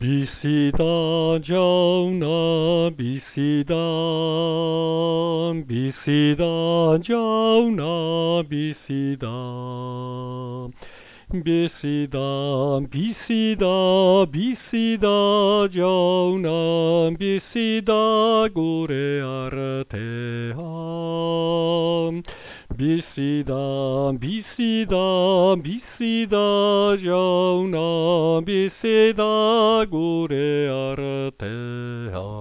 Bisida Jonah, Bisida, Bisida Jonah, Bisida. Bisida, Bisida, Bisida Jonah, Bisida Gure Arteha. Bizida, bizida, bizida jauna, bizida gure artean.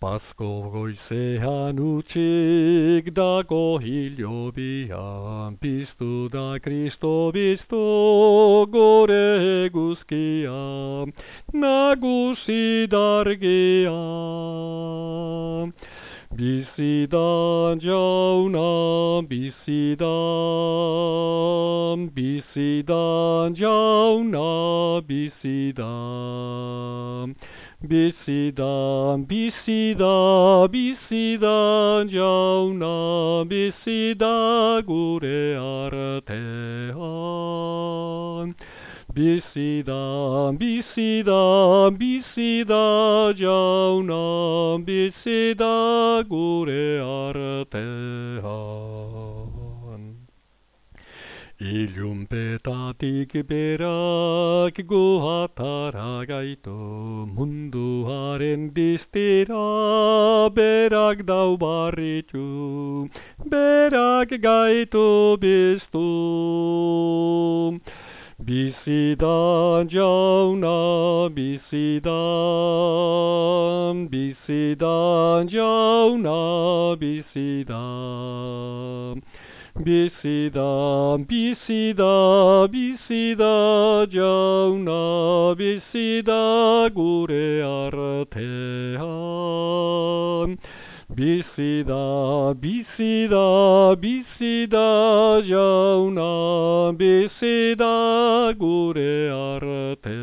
Pasko goizean utxik dago hilobian, biztu da Kristo biztu gore guzkia, nagusi dargia. Bizidan jauna, bizidan, bizidan jauna, bizidan. Bizidan, bizida, bizidan jauna, bizida gure artean. Bizidan, bizidan, bizida jauna, bizida gure artean. Ilunpetatik berak guhatara gaitu, munduaren distira berak dau barritu, berak gaitu biztu. Bizidan jauna, bizidan, bizidan jauna, bizidan. Bizida, bizida, bizida jauna, bizida gure artean. Bizida, bizida, bizida jauna, bizida gure artean.